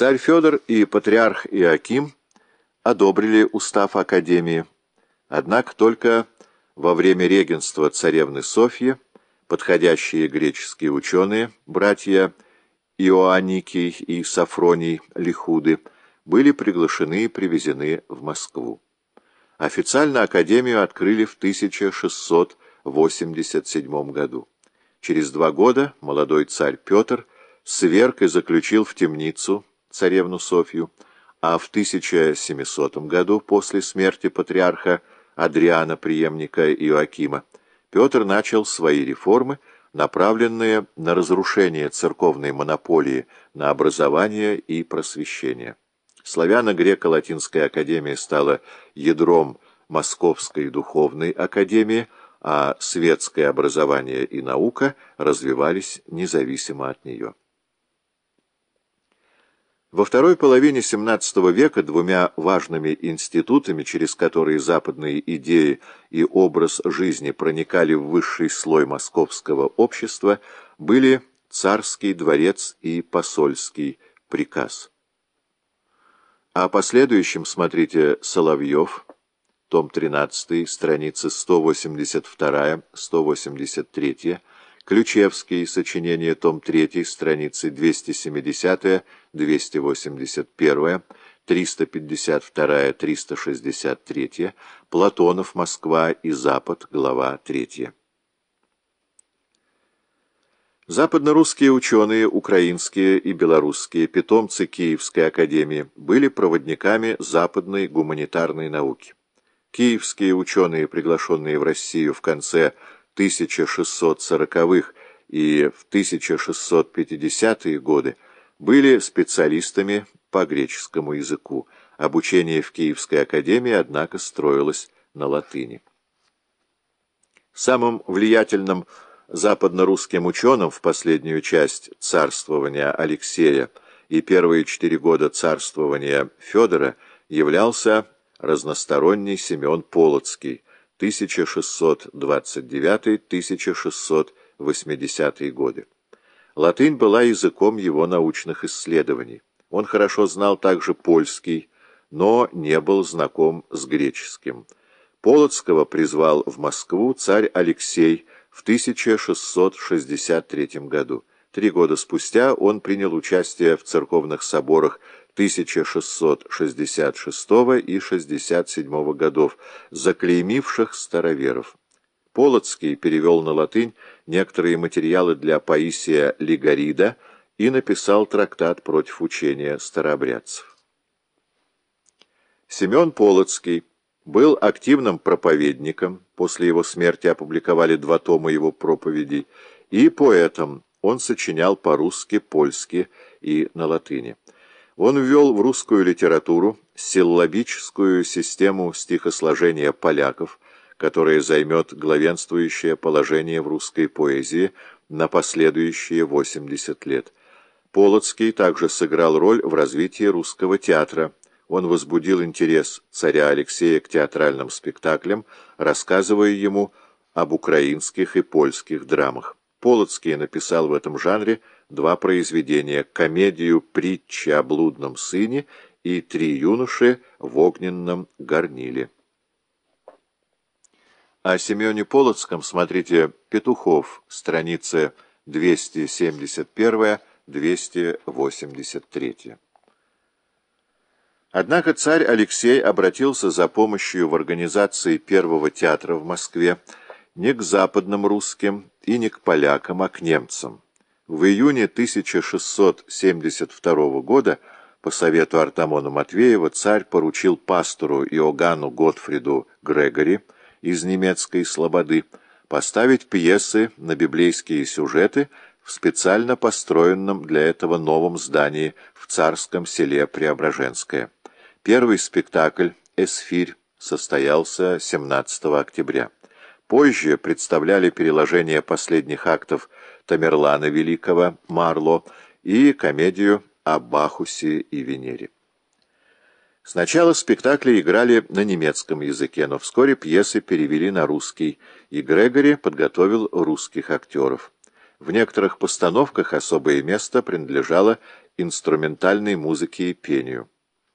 Царь Федор и патриарх Иоаким одобрили устав Академии, однако только во время регенства царевны Софьи подходящие греческие ученые, братья Иоанникий и Сафроний Лихуды, были приглашены и привезены в Москву. Официально Академию открыли в 1687 году. Через два года молодой царь Петр сверг и заключил в темницу царевну Софью, а в 1700 году, после смерти патриарха Адриана, преемника Иоакима, Петр начал свои реформы, направленные на разрушение церковной монополии на образование и просвещение. Славяно-греко-латинская академия стала ядром Московской духовной академии, а светское образование и наука развивались независимо от нее. Во второй половине XVII века двумя важными институтами, через которые западные идеи и образ жизни проникали в высший слой московского общества, были царский дворец и посольский приказ. О последующем смотрите Соловьев, том 13, страницы 182-183, Ключевский, сочинение, том 3, страницы 270-281, 352-363, Платонов, Москва и Запад, глава 3. Западно-русские ученые, украинские и белорусские, питомцы Киевской академии, были проводниками западной гуманитарной науки. Киевские ученые, приглашенные в Россию в конце 1640-х и в 1650-е годы, были специалистами по греческому языку. Обучение в Киевской академии, однако, строилось на латыни. Самым влиятельным западно-русским ученым в последнюю часть царствования Алексея и первые четыре года царствования Федора являлся разносторонний Семен Полоцкий, 1629-1680 годы. Латынь была языком его научных исследований. Он хорошо знал также польский, но не был знаком с греческим. Полоцкого призвал в Москву царь Алексей в 1663 году. Три года спустя он принял участие в церковных соборах 1666 и 67 годов, заклеймивших староверов. Полоцкий перевел на латынь некоторые материалы для Паисия Лигарида и написал трактат против учения старообрядцев. Семен Полоцкий был активным проповедником, после его смерти опубликовали два тома его проповедей, и поэтом он сочинял по-русски, польски и на латыни. Он ввел в русскую литературу силлабическую систему стихосложения поляков, которая займет главенствующее положение в русской поэзии на последующие 80 лет. Полоцкий также сыграл роль в развитии русского театра, он возбудил интерес царя Алексея к театральным спектаклям, рассказывая ему об украинских и польских драмах. Полоцкий написал в этом жанре два произведения «Комедию притчи о блудном сыне» и «Три юноши в огненном горниле». О Семене Полоцком смотрите «Петухов», страницы 271-283. Однако царь Алексей обратился за помощью в организации первого театра в Москве не к западным русским и не к полякам, а к немцам. В июне 1672 года по совету Артамона Матвеева царь поручил пастору Иоганну Готфриду Грегори из немецкой слободы поставить пьесы на библейские сюжеты в специально построенном для этого новом здании в царском селе Преображенское. Первый спектакль «Эсфирь» состоялся 17 октября. Позже представляли переложение последних актов Тамерлана Великого «Марло» и комедию о Бахусе и Венере. Сначала спектакли играли на немецком языке, но вскоре пьесы перевели на русский, и Грегори подготовил русских актеров. В некоторых постановках особое место принадлежало инструментальной музыке и пению.